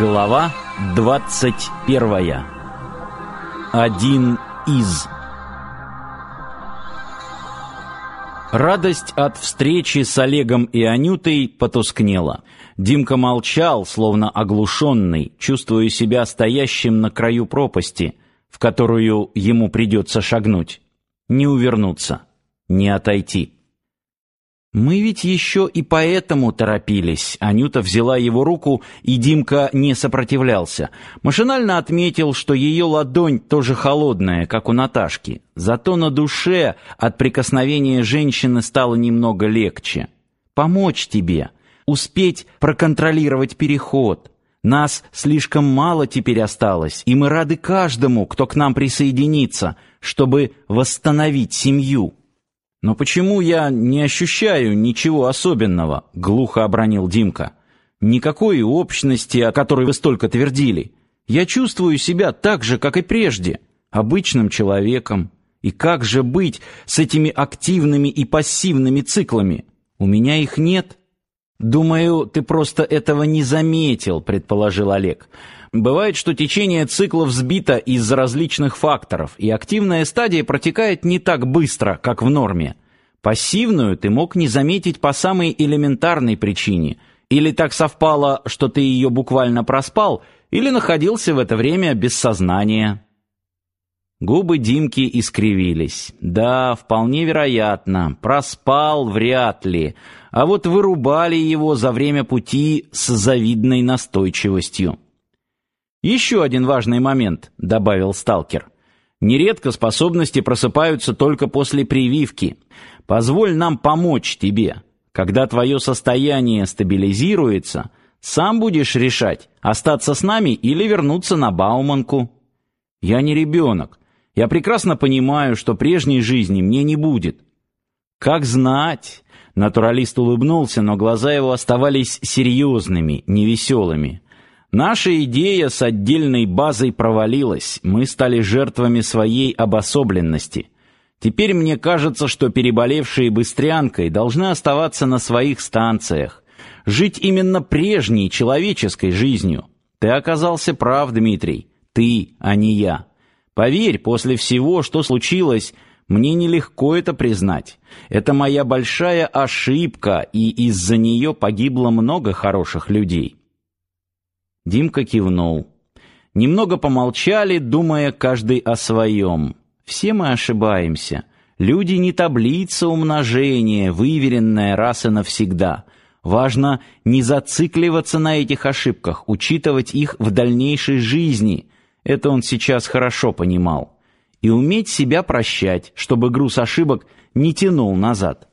Глава 21. Один из. Радость от встречи с Олегом и Анютой потускнела. Димка молчал, словно оглушенный, чувствуя себя стоящим на краю пропасти, в которую ему придется шагнуть. Не увернуться, не отойти. Мы ведь еще и поэтому торопились. Анюта взяла его руку, и Димка не сопротивлялся. Машинально отметил, что ее ладонь тоже холодная, как у Наташки. Зато на душе от прикосновения женщины стало немного легче. Помочь тебе, успеть проконтролировать переход. Нас слишком мало теперь осталось, и мы рады каждому, кто к нам присоединится, чтобы восстановить семью. Но почему я не ощущаю ничего особенного, глухо обронил Димка. Никакой общности, о которой вы столько твердили. Я чувствую себя так же, как и прежде, обычным человеком. И как же быть с этими активными и пассивными циклами? У меня их нет. Думаю, ты просто этого не заметил, предположил Олег. Бывает, что течение циклов сбито из-за различных факторов, и активная стадия протекает не так быстро, как в норме. Пассивную ты мог не заметить по самой элементарной причине. Или так совпало, что ты ее буквально проспал, или находился в это время без сознания. Губы Димки искривились. Да, вполне вероятно, проспал вряд ли, а вот вырубали его за время пути с завидной настойчивостью. Еще один важный момент, добавил сталкер. Нередко способности просыпаются только после прививки. Позволь нам помочь тебе. Когда твое состояние стабилизируется, сам будешь решать, остаться с нами или вернуться на Бауманку. Я не ребенок. Я прекрасно понимаю, что прежней жизни мне не будет. Как знать? Натуралист улыбнулся, но глаза его оставались серьезными, невеселыми. Наша идея с отдельной базой провалилась. Мы стали жертвами своей обособленности. Теперь мне кажется, что переболевшие быстрянкой должны оставаться на своих станциях, жить именно прежней человеческой жизнью. Ты оказался прав, Дмитрий. Ты, а не я. Поверь, после всего, что случилось, мне нелегко это признать. Это моя большая ошибка, и из-за нее погибло много хороших людей. Димка кивнул. Немного помолчали, думая каждый о своем. Все мы ошибаемся. Люди не таблица умножения, выверенная раз и навсегда. Важно не зацикливаться на этих ошибках, учитывать их в дальнейшей жизни. Это он сейчас хорошо понимал. И уметь себя прощать, чтобы груз ошибок не тянул назад.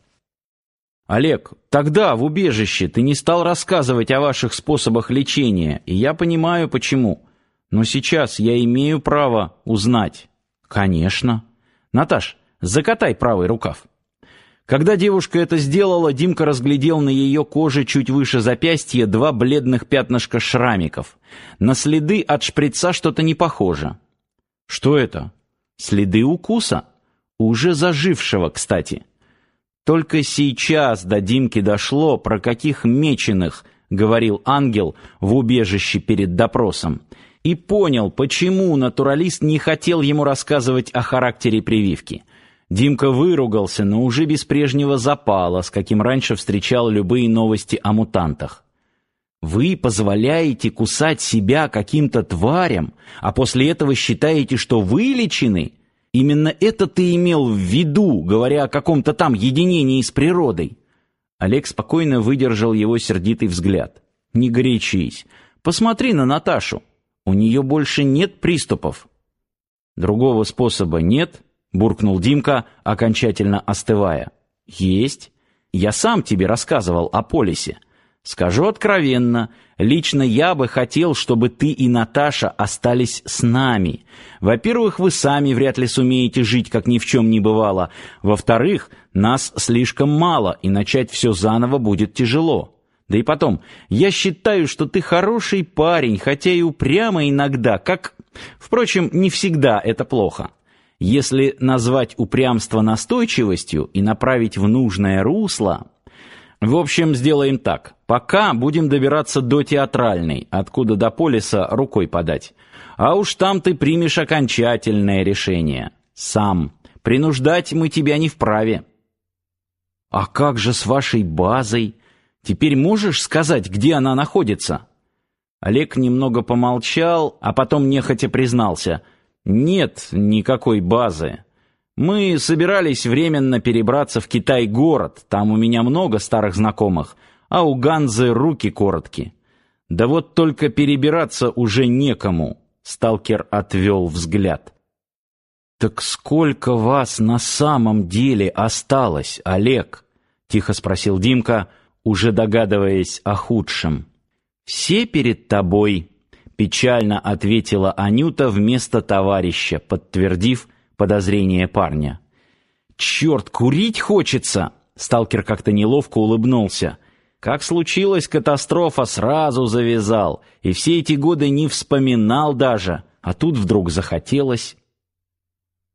Олег, тогда в убежище ты не стал рассказывать о ваших способах лечения, и я понимаю почему. Но сейчас я имею право узнать. Конечно. Наташ, закатай правый рукав. Когда девушка это сделала, Димка разглядел на ее коже чуть выше запястья два бледных пятнышка шрамиков. На следы от шприца что-то не похоже. Что это? Следы укуса, уже зажившего, кстати. Только сейчас до Димки дошло, про каких меченых говорил ангел в убежище перед допросом, и понял, почему натуралист не хотел ему рассказывать о характере прививки. Димка выругался, но уже без прежнего запала, с каким раньше встречал любые новости о мутантах. Вы позволяете кусать себя каким-то тварям, а после этого считаете, что вылечены? Именно это ты имел в виду, говоря о каком-то там единении с природой. Олег спокойно выдержал его сердитый взгляд. Не горячись. Посмотри на Наташу. У нее больше нет приступов. Другого способа нет, буркнул Димка, окончательно остывая. Есть. Я сам тебе рассказывал о полисе. Скажу откровенно, лично я бы хотел, чтобы ты и Наташа остались с нами. Во-первых, вы сами вряд ли сумеете жить, как ни в чем не бывало. Во-вторых, нас слишком мало, и начать все заново будет тяжело. Да и потом, я считаю, что ты хороший парень, хотя и упрямо иногда, как... Впрочем, не всегда это плохо. Если назвать упрямство настойчивостью и направить в нужное русло... В общем, сделаем так. Пока будем добираться до театральной, откуда до полиса рукой подать. А уж там ты примешь окончательное решение. Сам. Принуждать мы тебя не вправе. А как же с вашей базой? Теперь можешь сказать, где она находится? Олег немного помолчал, а потом нехотя признался: "Нет никакой базы. Мы собирались временно перебраться в Китай-город, там у меня много старых знакомых, а у Ганзы руки короткие. Да вот только перебираться уже некому. Сталкер отвел взгляд. Так сколько вас на самом деле осталось, Олег? тихо спросил Димка, уже догадываясь о худшем. Все перед тобой, печально ответила Анюта вместо товарища, подтвердив, подозрение парня. «Черт, курить хочется!» Сталкер как-то неловко улыбнулся. Как случилась катастрофа, сразу завязал, и все эти годы не вспоминал даже, а тут вдруг захотелось.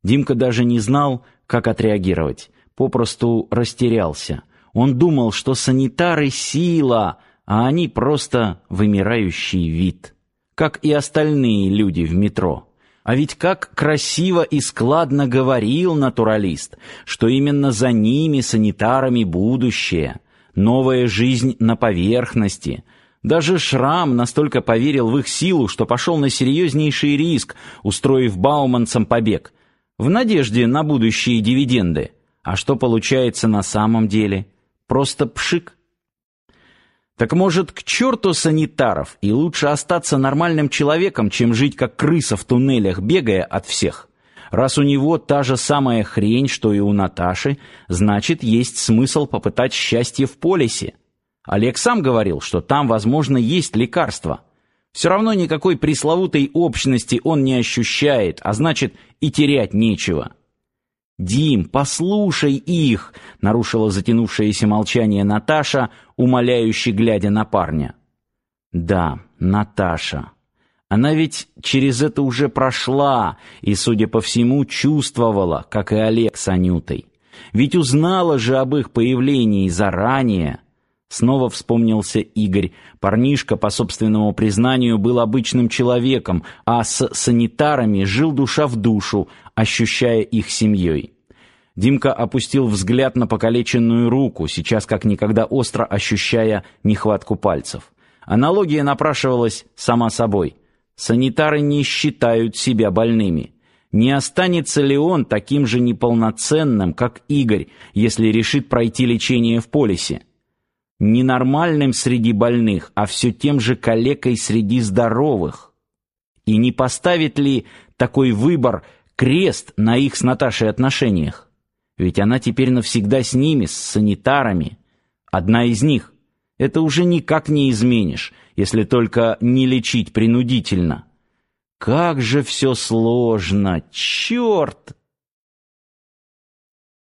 Димка даже не знал, как отреагировать, попросту растерялся. Он думал, что санитары — сила, а они просто вымирающий вид, как и остальные люди в метро. А ведь как красиво и складно говорил натуралист, что именно за ними, санитарами, будущее, новая жизнь на поверхности. Даже Шрам настолько поверил в их силу, что пошел на серьезнейший риск, устроив Бауманцам побег, в надежде на будущие дивиденды. А что получается на самом деле? Просто пшик. Так может, к черту санитаров, и лучше остаться нормальным человеком, чем жить как крыса в туннелях, бегая от всех. Раз у него та же самая хрень, что и у Наташи, значит, есть смысл попытать счастье в полисе. Олег сам говорил, что там, возможно, есть лекарство. Все равно никакой пресловутой общности он не ощущает, а значит, и терять нечего. «Дим, послушай их!» — нарушила затянувшееся молчание Наташа, умоляюще глядя на парня. «Да, Наташа. Она ведь через это уже прошла и, судя по всему, чувствовала, как и Олег с Анютой. Ведь узнала же об их появлении заранее». Снова вспомнился Игорь. Парнишка, по собственному признанию, был обычным человеком, а с санитарами жил душа в душу, ощущая их семьей. Димка опустил взгляд на покалеченную руку, сейчас как никогда остро ощущая нехватку пальцев. Аналогия напрашивалась сама собой. Санитары не считают себя больными. Не останется ли он таким же неполноценным, как Игорь, если решит пройти лечение в полисе? Ненормальным среди больных, а все тем же калекой среди здоровых? И не поставит ли такой выбор крест на их с Наташей отношениях? Ведь она теперь навсегда с ними, с санитарами. Одна из них. Это уже никак не изменишь, если только не лечить принудительно. Как же все сложно, черт!